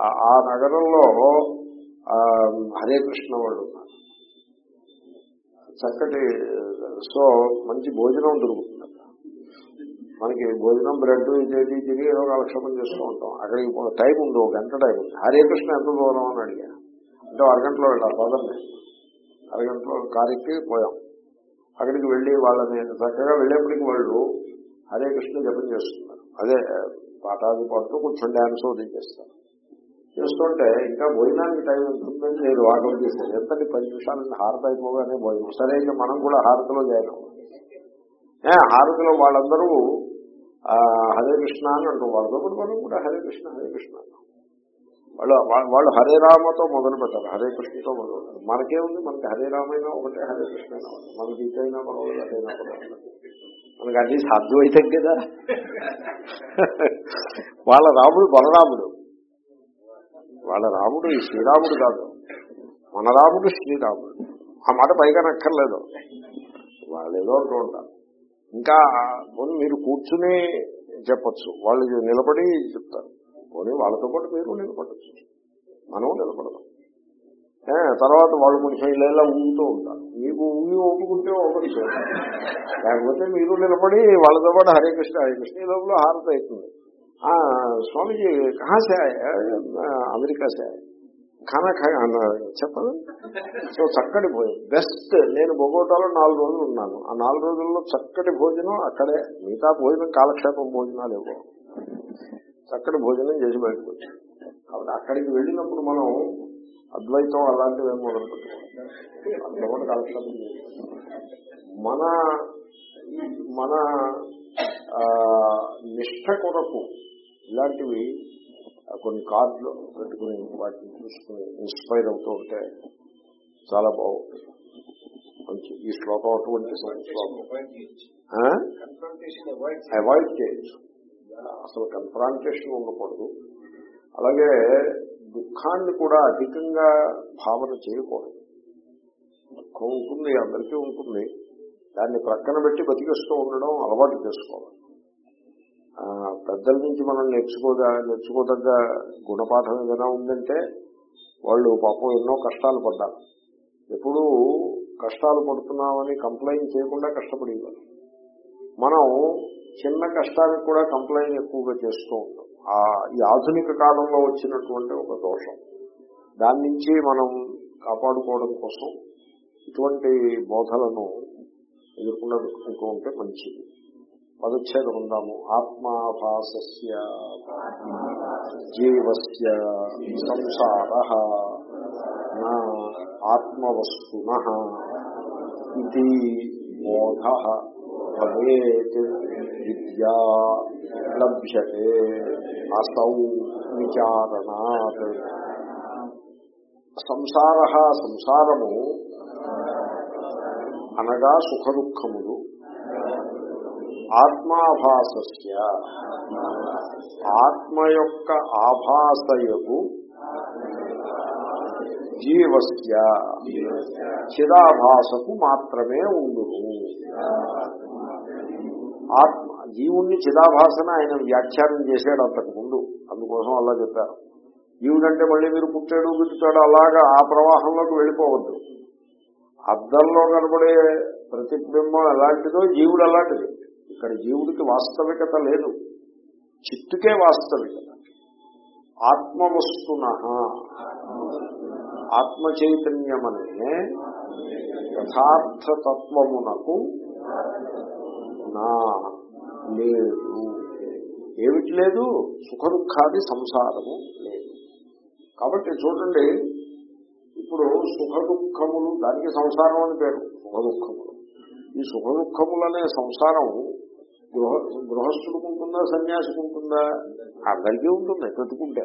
ఆ- నగరంలో హరే కృష్ణ వాళ్ళు ఉన్నారు. చక్కటి సో మంచి భోజనం దొరుకుతుంది అక్కడ. మనకి భోజనం బ్రెడ్ ఇదేది తిరిగి ఏదో కాలక్షేపం చేస్తూ ఉంటాం. అక్కడికి టైం ఉంది ఒక గంట టైం ఉంది. హరే కృష్ణ ఎంత దూరం అని అడిగా. అంటే అరగంటలో వెళ్ళాలి పదండి అరగంటలో కారెక్కి పోయాం. అక్కడికి వెళ్ళి వాళ్ళని చక్కగా వెళ్ళేప్పటికి వాళ్ళు హరే కృష్ణ జపం చేస్తున్నారు. అదే పాఠాది పాడుతూ కొంచెం డ్యాన్స్ అది చేస్తారు. చేస్తుంటే ఇంకా భోజనానికి టైం ఉంటుందని నేను ఆర్డర్ చేశాను. ఎంతటి పది నిమిషాలు హారత అయిపోగానే భోజనం. సరే ఇంకా మనం కూడా హారతిలో జాయిన్ హారతిలో వాళ్ళందరూ హరే కృష్ణ అని అంటూ వాళ్ళతో మనం కూడా హరే కృష్ణ హరే కృష్ణ వాళ్ళు వాళ్ళు హరే రామతో మొదలు పెట్టారు. హరే కృష్ణతో మొదలు పెట్టారు. మనకేముంది? మనకి హరే రామైనా ఒకటే హరే కృష్ణ మనకి ఇదైనా పర్వాలేదు అదైనా పర్వాలేదు. మనకి అన్ని సాధ్యమైతే కదా. వాళ్ళ రాముడు బలరాముడు. వాళ్ళ రాముడు ఈ శ్రీరాముడు కాదు. మన రాముడు శ్రీరాముడు. ఆ మాట పైగా నక్కర్లేదు. వాళ్ళు ఏదో అంటూ ఉంటారు. ఇంకా పోనీ మీరు కూర్చుని చెప్పచ్చు. వాళ్ళు నిలబడి చెప్తారు. పోనీ వాళ్ళతో పాటు మీరు నిలబడచ్చు. మనం నిలబడదాం. తర్వాత వాళ్ళు కొంచెం ఇలా ఊగుతూ ఉంటారు. మీకు ఊగి ఒప్పుకుంటే ఒకటి లేకపోతే మీరు నిలబడి వాళ్ళతో పాటు హరే కృష్ణ హరే కృష్ణ ఈ లోపల హారత అవుతుంది. స్వామిజీ కహా సే అమెరికా సే ఖానా ఖా అన్నారు. చెప్పదు సో చక్కటి భోజనం. బెస్ట్ నేను బొగోటాలో నాలుగు రోజులు ఉన్నాను. ఆ నాలుగు రోజుల్లో చక్కటి భోజనం అక్కడే. మిగతా భోజనం కాలక్షేపం భోజనాలు ఇవ్వవు చక్కటి భోజనం చేసి బయటకు వచ్చాను. కాబట్టి అక్కడికి వెళ్ళినప్పుడు మనం అద్వైతం అలాంటివి ఏం మొదలు పెట్టుకోవాలి కాలక్షేపం మన మన నిష్ట కొరకు ఇలాంటివి కొన్ని కార్డులు పెట్టుకుని వాటిని చూసుకుని ఇన్స్పైర్ అవుతూ ఉంటే చాలా బాగుంటుంది. మంచి ఈ శ్లోకం అటువంటి అవాయిడ్ చేయొచ్చు. అసలు కన్ఫ్రాంటేషన్ ఉండకూడదు. అలాగే దుఃఖాన్ని కూడా అధికంగా భావన చేయకూడదు. దుఃఖం ఉంటుంది అందరికీ ఉంటుంది. దాన్ని ప్రక్కన పెట్టి బతికిస్తూ ఉండడం అలవాటు చేసుకోవాలి. పెద్దల నుంచి మనం నేర్చుకోదా నేర్చుకోదగ్గ గుణపాఠం ఏదైనా ఉందంటే వాళ్ళు పాపం ఎన్నో కష్టాలు పడ్డారు. ఎప్పుడూ కష్టాలు పడుతున్నామని కంప్లైంట్ చేయకుండా కష్టపడేవారు. మనం చిన్న కష్టానికి కూడా కంప్లైంట్ ఎక్కువగా చేస్తూ ఉంటాం. ఆ ఈ ఆధునిక కాలంలో వచ్చినటువంటి ఒక దోషం. దాని నుంచి మనం కాపాడుకోవడం కోసం ఇటువంటి బోధలను ఎదుర్కొంటూ ఉంటే మంచిది. పదచ్ఛేదం ఉందాము ఆత్మాభాసస్య జీవస్య సంసార నా ఆత్మవస్తున ఇది బోధ భవేత్ విద్యా లభ్యతే అసౌ విచారణాత్. సంసార సంసారము అనగా సుఖ దుఃఖములు ఆత్మాభాసస్య. ఆత్మ యొక్క ఆభాసయకు జీవస్య. చిదాభాసకు మాత్రమే ఉండును. ఆత్మ జీవుణ్ణి చిదాభాసన ఆయన వ్యాఖ్యానం చేశాడు అంతకు ముందు. అందుకోసం అలా చెప్పారు. జీవుడంటే మళ్ళీ మీరు పుట్టాడు గిట్టుతాడు అలాగా ఆ ప్రవాహంలోకి వెళ్ళిపోవద్దు. అద్దంలో కనబడే ప్రతిబింబం ఎలాంటిదో జీవుడు అలాంటిది. ఇక్కడ జీవుడికి వాస్తవికత లేదు. చిత్తుకే వాస్తవికత. ఆత్మవస్తున ఆత్మ చైతన్యమనే యథార్థతత్వమునకు నా లేదు. ఏమిటి లేదు? సుఖ దుఃఖాది సంసారము లేదు. కాబట్టి చూడండి ఇప్పుడు సుఖ దుఃఖములు దానికి సంసారం అని పేరు సుఖ దుఃఖములు ఈ సుఖ దుఃఖములనే సంసారం గృహ గృహస్థుడికి ఉంటుందా సన్యాసికి ఉంటుందా అందరికీ ఉంటుంది పెట్టుకుంటే.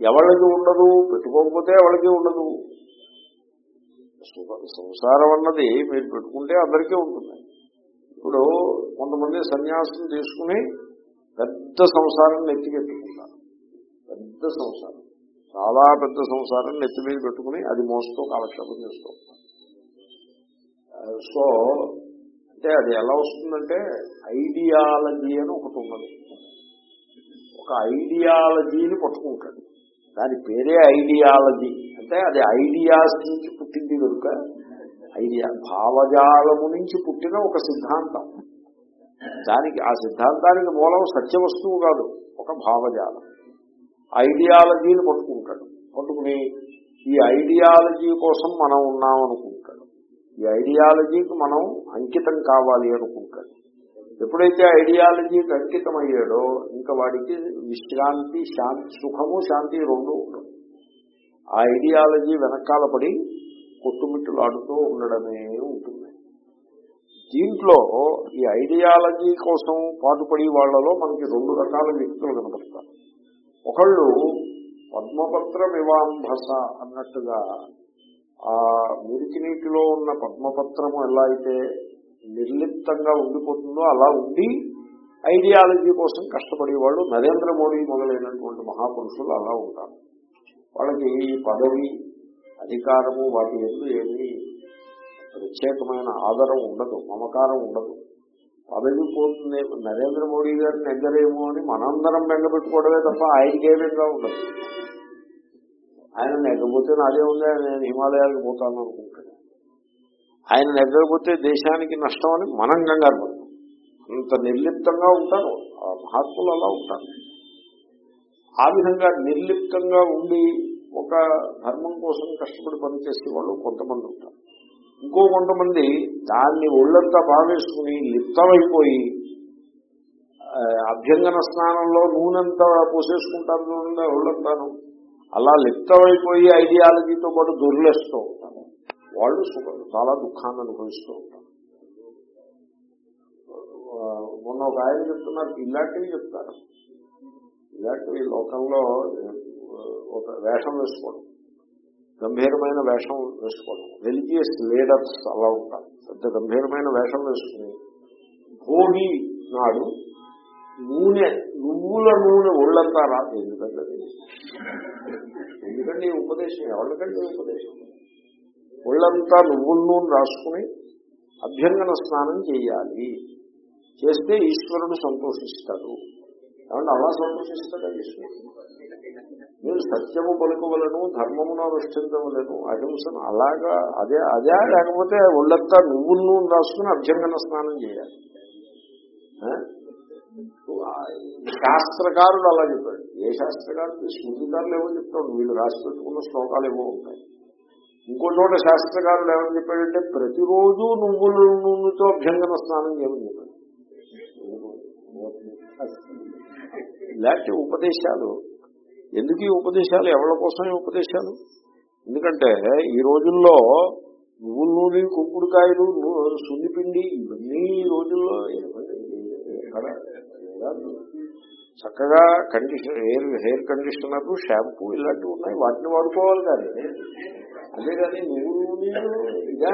ఎవరికి ఉండదు పెట్టుకోకపోతే ఎవరికి ఉండదు. సంసారం అన్నది మీరు పెట్టుకుంటే అందరికీ ఉంటుంది. ఇప్పుడు కొంతమంది సన్యాసం తీసుకుని పెద్ద సంసారం నెత్తికెట్టుకుంటారు పెద్ద సంసారం. చాలా పెద్ద సంసారం నెత్తి మీద పెట్టుకుని అది మోస్తూ కాలక్షేపం చేస్తూ ఉంటారు. సో అంటే అది ఎలా వస్తుందంటే ఐడియాలజీ అని ఒకటి ఉన్నది. ఒక ఐడియాలజీని పట్టుకుంటాడు. దాని పేరే ఐడియాలజీ. అంటే అది ఐడియాస్ నుంచి పుట్టింది కనుక ఐడియా భావజాలము నుంచి పుట్టిన ఒక సిద్ధాంతం. దానికి ఆ సిద్ధాంతానికి మూలం సత్య వస్తువు కాదు ఒక భావజాలం. ఐడియాలజీని పట్టుకుంటాడు. పట్టుకుని ఈ ఐడియాలజీ కోసం మనం ఉన్నాం ఈ ఐడియాలజీకి మనం అంకితం కావాలి అనుకుంటాడు ఎప్పుడైతే ఐడియాలజీకి అంకితం అయ్యాడో ఇంకా వాడికి విశ్రాంతి శాంతి సుఖము శాంతి రెండు ఉండవు. ఆ ఐడియాలజీ వెనకాల పడి కొట్టుమిట్టులాడుతూ ఉండడమే ఉంటుంది. దీంట్లో ఈ ఐడియాలజీ కోసం పాటుపడి వాళ్ళలో మనకి రెండు రకాల వ్యక్తులు కనపడతారు. ఒకళ్ళు పద్మపత్ర వివాంభస అన్నట్టుగా ఆ మురికి నీటిలో ఉన్న పద్మపత్రము ఎలా అయితే నిర్లిప్తంగా ఉండిపోతుందో అలా ఉండి ఐడియాలజీ కోసం కష్టపడే వాళ్ళు నరేంద్ర మోడీ మొదలైనటువంటి మహాపురుషులు అలా ఉంటారు. వాళ్ళకి ఈ పదవి అధికారము వాటి ఎందు ఏమీ ప్రత్యేకమైన ఆదరం ఉండదు మమకారం ఉండదు. పదవి పోతుంది నరేంద్ర మోడీ గారిని ఎగ్గరేమో అని మనందరం బెంగపెట్టుకోవడమే తప్ప ఆయనకేమేగా ఉండదు. ఆయన నెగ్గపోతే నాదే ఉంది నేను హిమాలయాలకు పోతాను అనుకుంటాను ఆయన నెగ్గకపోతే దేశానికి నష్టం అని మనం కంగారు పడతాం. అంత నిర్లిప్తంగా ఉంటారు. ఆ మహాత్ములు అలా ఉంటారు. ఆ విధంగా నిర్లిప్తంగా ఉండి ఒక ధర్మం కోసం కష్టపడి పనిచేసే వాళ్ళు కొంతమంది ఉంటారు. ఇంకో కొంతమంది దాన్ని ఒళ్ళంతా బాగేసుకుని లిప్తమైపోయి అభ్యంగన స్నానంలో నూనెంతా పోసేసుకుంటారు చూడండి ఒళ్ళంతాను. అలా లిప్తమైపోయి ఐడియాలజీతో పాటు దొరిలేస్తూ ఉంటారు వాళ్ళు చాలా దుఃఖాన్ని అనుభవిస్తూ ఉంటారు. మొన్న ఒక ఆయన చెప్తున్నారు ఇలాంటివి చెప్తారు. ఇలాంటివి లోకంలో ఒక వేషం వేసుకోవడం గంభీరమైన వేషం వేసుకోవడం. రిలీజియస్ లీడర్స్ అలా ఉంటారు. పెద్ద గంభీరమైన వేషం వేసుకుని భోగి నాడు నూనె నువ్వుల నూనె ఒళ్ళంతా రాదు ఎందుకంటే ఎందుకండి ఎందుకంటే ఉపదేశం? ఎవరికంటే ఉపదేశం? ఒళ్ళంతా నువ్వుల నూనె రాసుకుని అభ్యంగన స్నానం చేయాలి. చేస్తే ఈశ్వరుడు సంతోషిస్తాడు. ఏమంటే అలా సంతోషిస్తాడా ఈశ్వరుడు? మీరు సత్యము పలుకవలను ధర్మమును అనుష్ఠించవలను అహింసను అలాగా అదే అదే లేకపోతే ఒళ్ళంతా నువ్వు నూనె రాసుకుని అభ్యంగన స్నానం చేయాలి. ఆ? శాస్త్రకారుడు అలా చెప్పాడు. ఏ శాస్త్రకారుడు స్మృతికారులు ఏమో చెప్తాడు వీళ్ళు రాసి పెట్టుకున్న శ్లోకాలు ఏమో ఉంటాయి ఇంకో చోట శాస్త్రకారుడు ఏమని చెప్పాడంటే ప్రతిరోజు నువ్వుల నూనెతో అభ్యంగన స్నానం చేయమని చెప్పాడు ఇలాంటి ఉపదేశాలు ఎందుకు ఈ ఉపదేశాలు ఎవరి కోసం ఈ ఉపదేశాలు ఎందుకంటే ఈ రోజుల్లో నువ్వుల నూనె కుంకుడుకాయలు సున్నిపిండి ఇవన్నీ ఈ రోజుల్లో చక్కగా condition hair hair conditioner shampoo ఇలాంటివి ఉన్నాయి. వాటిని వాడుకోవాలి కానీ. అంతేగాని కానీ నువ్వుల ఇదా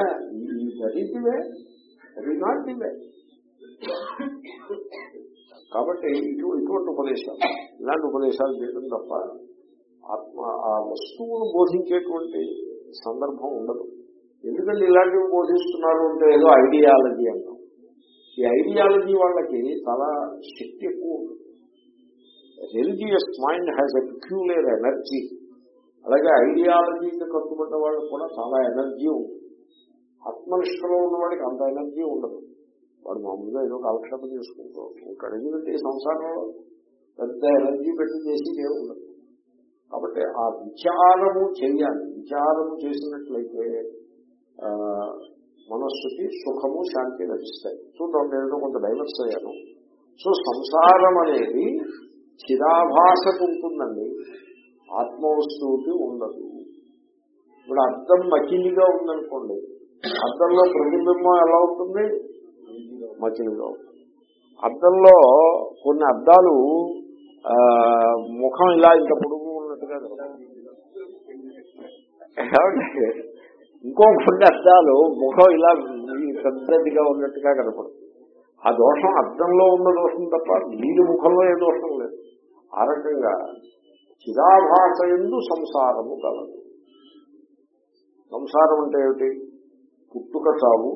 అది నాట్ కాబట్టి ఇటు ఇటువంటి ఉపదేశాలు ఇలాంటి ఉపదేశాలు చేయడం తప్ప ఆత్మ ఆ వస్తువును బోధించేటువంటి సందర్భం ఉండదు. ఎందుకంటే ఇలాంటివి బోధిస్తున్నారు అంటే ఏదో ఐడియాలజీ అంటాం. ఈ ఐడియాలజీ వాళ్ళకి చాలా శక్తి ఎక్కువ ఉంటుంది. Religious mind has a peculiar energy అలాగే ఐడియాలజీకి కట్టుబడ్డ వాళ్ళకి కూడా చాలా ఎనర్జీ ఉంది ఆత్మనిష్టలో ఉన్న వాడికి అంత ఎనర్జీ ఉండదు. వాడు మామూలుగా ఏదో కాలక్షేపం చేసుకుంటూ ఉంటాడు ఎందుకంటే ఈ సంసారంలో పెద్ద ఎనర్జీ పెట్టి చేసి ఏమి ఉండదు. కాబట్టి ఆ విచారము చేయాలి. విచారము చేసినట్లయితే మనస్సుకి సుఖము శాంతి లభిస్తాయి. చూద్దాం నేను కొంత డైవర్స్ అయ్యాను సో సంసారం అనేది చిరాభాషకు ఉంటుందండి. ఆత్మవస్తువుకి ఉండదు. ఇప్పుడు అర్థం మకిలిగా ఉందనుకోండి అద్దంలో ప్రతిబింబం ఎలా ఉంటుంది మకిలిగా ఉంటుంది అద్దంలో కొన్ని అద్దాలు ముఖం ఇలా ఇంత పొడుగు ఉన్నట్టుగా ఇంకో కొన్ని అద్దాలు ముఖం ఇలా పెద్దదిగా ఉన్నట్టుగా కనపడుతుంది ఆ దోషం అద్దంలో ఉన్న దోషం తప్ప వీడి ముఖంలో ఏ దోషం ఆ రకంగా చిరాభాస ఎందు సంసారము కలదు సంసారం అంటే ఏమిటి? పుట్టుక చావు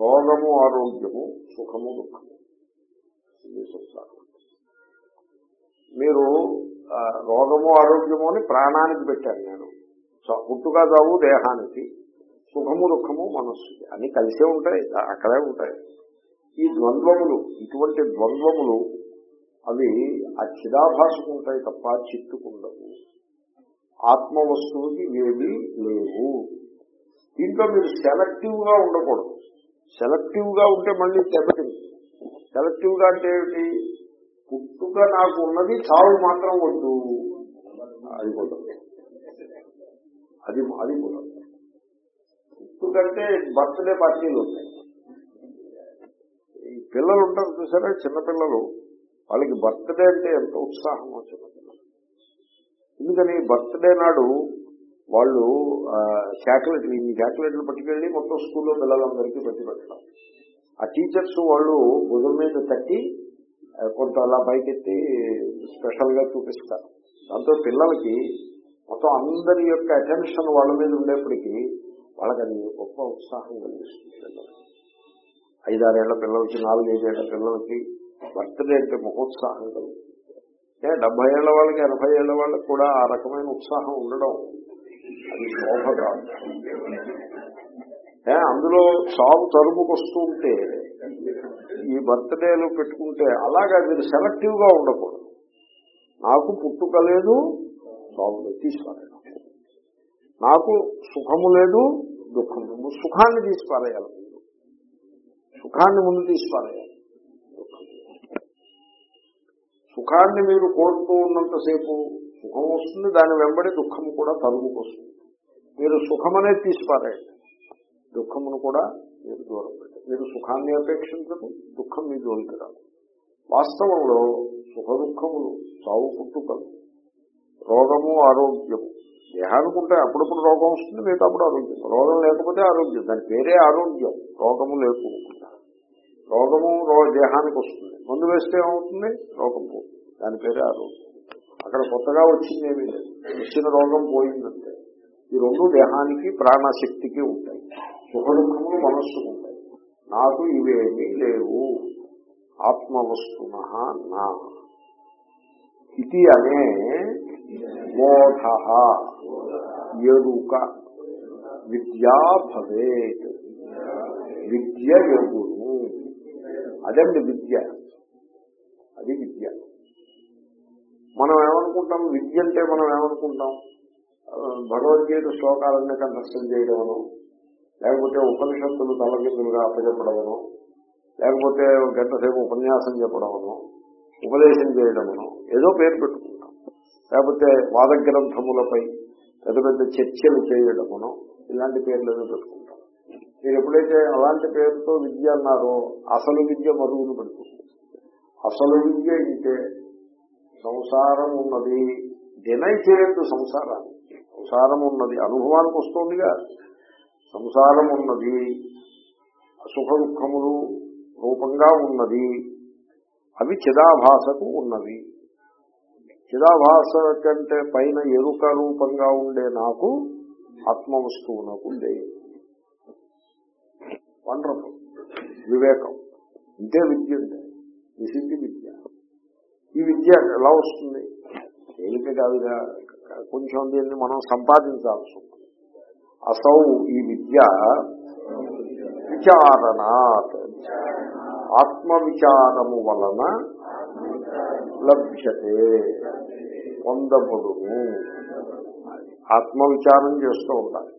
రోగము ఆరోగ్యము సుఖము దుఃఖము. ఇది సంసారం. మీరు రోగము ఆరోగ్యము అని ప్రాణానికి పెట్టాను నేను. పుట్టుక చావు దేహానికి సుఖము దుఃఖము మనస్సుకి. అన్ని కలిసే ఉంటాయి అక్కడే ఉంటాయి. ఈ ద్వంద్వములు ఇటువంటి ద్వంద్వములు అవి ఆ చిదాభాషకు ఉంటాయి తప్ప చిట్టుకుండవు. ఆత్మ వస్తువుకి ఏవి లేవు. దీంట్లో మీరు సెలెక్టివ్గా ఉండకూడదు. సెలెక్టివ్గా ఉంటే మళ్ళీ దెబ్బతింది సెలెక్టివ్. గా అంటే ఏమిటి? పుట్టుక నాకు ఉన్నది చావు మాత్రం వద్దు. అది కుదరదు అది అది కుదరదు పుట్టుకంటే బర్త్డే పార్టీలు ఉంటాయి. ఈ పిల్లలు ఉంటారు చూసారా? చిన్నపిల్లలు వాళ్ళకి బర్త్డే అంటే ఎంత ఉత్సాహం చిన్నపిల్లలు ఎందుకని బర్త్డే నాడు వాళ్ళు చాక్లెట్లు ఈ చాక్లెట్లు పట్టుకెళ్ళి మొత్తం స్కూల్లో పిల్లలందరికీ పెట్టి పెట్టడం. ఆ టీచర్స్ వాళ్ళు భుజం మీద తట్టి కొంత అలా పైకెత్తి స్పెషల్గా చూపిస్తారు. దాంతో పిల్లలకి మొత్తం అందరి యొక్క అటెన్షన్ వాళ్ళ మీద ఉండేప్పటికీ వాళ్ళకని గొప్ప ఉత్సాహం కలిగిస్తుంది. పిల్లలకి. ఐదారేళ్ళ పిల్లలకి నాలుగైదేళ్ళ పిల్లలకి బర్త్డే అంటే మహోత్సాహం కలుగుతుంది ఏ డెబ్బై ఏళ్ళ వాళ్ళకి ఎనభై ఏళ్ళ వాళ్ళకి కూడా ఆ రకమైన ఉత్సాహం ఉండడం అది శోభ కాదు. అందులో సాగు తరుముకొస్తూ ఉంటే ఈ బర్త్డేలు పెట్టుకుంటే అలాగా మీరు సెలెక్టివ్గా ఉండకూడదు. నాకు పుట్టుక లేదు చావు లేదు నాకు సుఖము లేదు దుఃఖము సుఖాన్ని తీసిపారేయాలి సుఖాన్ని ముందు తీసిపారేయాలి. సుఖాన్ని మీరు కోరుతూ ఉన్నంతసేపు సుఖం వస్తుంది దాని వెంబడి దుఃఖం కూడా తలుగుకొస్తుంది మీరు సుఖమనే తీసిపారేయండి దుఃఖమును కూడా మీరు దూరం పెట్టండి మీరు సుఖాన్ని అపేక్షించదు దుఃఖం మీ జోలికి రాదు. వాస్తవంలో సుఖ దుఃఖములు చావు పుట్టుకలు రోగము ఆరోగ్యము. దేహానికి ఉంటే అప్పుడప్పుడు రోగం వస్తుంది మిగతా అప్పుడు ఆరోగ్యం. రోగం లేకపోతే ఆరోగ్యం. దాని పేరే ఆరోగ్యం. రోగము లేకుండా. రోగము రో దేహానికి వస్తుంది. మందు వేస్తే ఏమవుతుంది? రోగం పోతుంది. దాని పేరే రోగం. అక్కడ కొత్తగా వచ్చింది ఏమీ లేదు. వచ్చిన రోగం పోయిందంటే ఈ రెండు దేహానికి ప్రాణశక్తికి ఉంటాయి. సుఖ దుఃఖములు మనస్సుకు ఉంటాయి. నాకు ఇవేమీ లేవు. ఆత్మవస్తున నా. ఇది అనే బోధ. ఎరుక. విద్యా భవేత్. విద్య ఎగును అదండి విద్య. అది విద్య. మనం ఏమనుకుంటాం విద్య అంటే మనం ఏమనుకుంటాం భగవద్గీత శ్లోకాలన్నీ కంఠస్థం చేయడమను లేకపోతే ఉపనిషత్తులు తలకిందులుగా అప్పచెప్పడమను లేకపోతే గంట సేపు ఉపన్యాసం చెప్పడమను ఉపదేశం చేయడమను ఏదో పేరు పెట్టుకుంటాం. లేకపోతే వాద గ్రంథములపై పెద్ద పెద్ద చర్చలు చేయడమను ఇలాంటి పేర్లు ఏదో పెట్టుకుంటాం. మీరు ఎప్పుడైతే అలాంటి పేరుతో విద్య అన్నారో అసలు విద్య మరుగులు పెడుతుంది అసలు విద్య అయితే సంసారం ఉన్నది డినై చేయొద్దు సంసారాన్ని. సంసారం ఉన్నది అనుభవానికి వస్తుందిగా. సంసారం ఉన్నది సుఖ దుఃఖములు రూపంగా ఉన్నది అవి చిదాభాసకు ఉన్నవి. చిదాభాస కంటే పైన ఎరుక రూపంగా ఉండే నాకు ఆత్మవస్తువునకు లేదు. వండర్ఫుల్ వివేకం ఇంతే విద్య అంటే నిసిద్ధి విద్య. ఈ విద్య ఎలా వస్తుంది? తేలిక కాదుగా కొంచెం దీన్ని మనం సంపాదించాల్సి ఉంటుంది. అసౌ ఈ విద్య విచారణాత్. ఆత్మ విచారము వలన లభ్యతే. పొందబడును. ఆత్మ విచారం చేస్తూ ఉండాలి.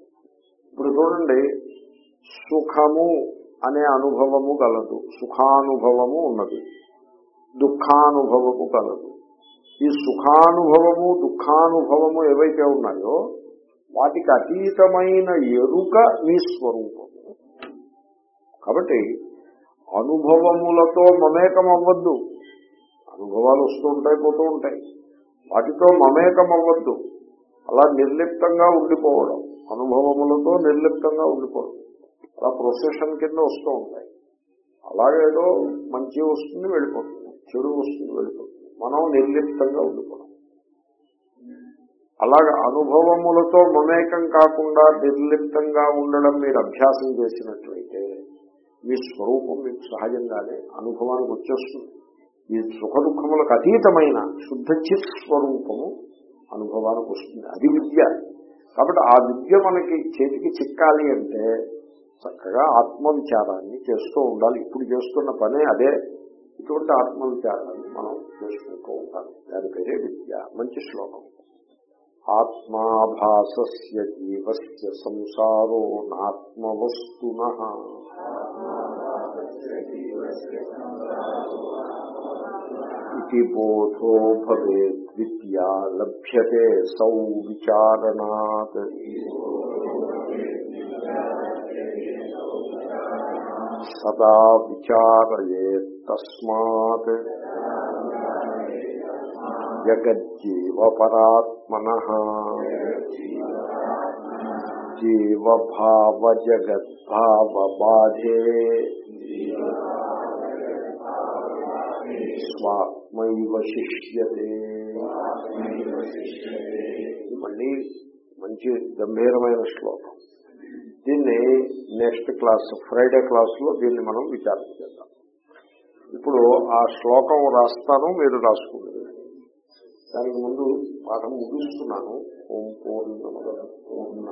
ఇప్పుడు చూడండి సుఖము అనే అనుభవము కలదు సుఖానుభవము ఉన్నది. దుఃఖానుభవము కలదు ఈ సుఖానుభవము దుఃఖానుభవము ఏవైతే ఉన్నాయో వాటికి అతీతమైన ఎరుక నీ స్వరూపము. కాబట్టి అనుభవములతో మమేకం అవ్వద్దు అనుభవాలు వస్తూ ఉంటాయి పోతూ ఉంటాయి. వాటితో మమేకం అవ్వద్దు అలా నిర్లిప్తంగా ఉండిపోవడం అనుభవములతో నిర్లిప్తంగా ఉండిపోవడం. అలా ప్రొసెషన్ కింద వస్తూ ఉంటాయి. అలాగేదో మంచి వస్తుంది వెళ్ళిపోతుంది. చెడు వస్తుంది వెళ్ళిపోతుంది. మనం నిర్లిప్తంగా ఉండిపోవడం అలాగ అనుభవములతో మమేకం కాకుండా నిర్లిప్తంగా ఉండడం మీరు అభ్యాసం చేసినట్లయితే మీ స్వరూపం మీకు సహజంగానే అనుభవానికి వచ్చేస్తుంది. ఈ సుఖ దుఃఖములకు అతీతమైన శుద్ధ చిత్ స్వరూపము అనుభవానికి వస్తుంది. అది విద్య. కాబట్టి ఆ విద్య మనకి చేతికి చిక్కాలి అంటే చక్కగా ఆత్మవిచారాన్ని చేస్తూ ఉండాలి. ఇప్పుడు చేస్తున్న పనే అదే. ఇటువంటి ఆత్మవిచారాన్ని మనం చేసుకుంటూ ఉంటాం. దాని పేరే విద్య. మంచి శ్లోకం. ఆత్మాభాసస్య జీవస్య సంసారో నాత్మవస్తున. ఇది బోధో భవేత్ విద్యా లభ్యతే సౌ విచారణాత్. సదా విచారయేత్ తస్మాత్ జగజ్జీవ పరాత్మన జీవభావ జగద్భావ బాధే స్వాత్మైవ శిష్యతే. మళ్ళీ మంచి గంభీరమైన శ్లోకం. దీన్ని నెక్స్ట్ క్లాస్ ఫ్రైడే క్లాస్లో దీన్ని మనం విచారణ చేద్దాం. ఇప్పుడు ఆ శ్లోకం రాస్తాను మీరు రాసుకుంటారు దానికి ముందు పాఠం ముగిస్తున్నాను. ఓం పూర్ణ పూర్ణ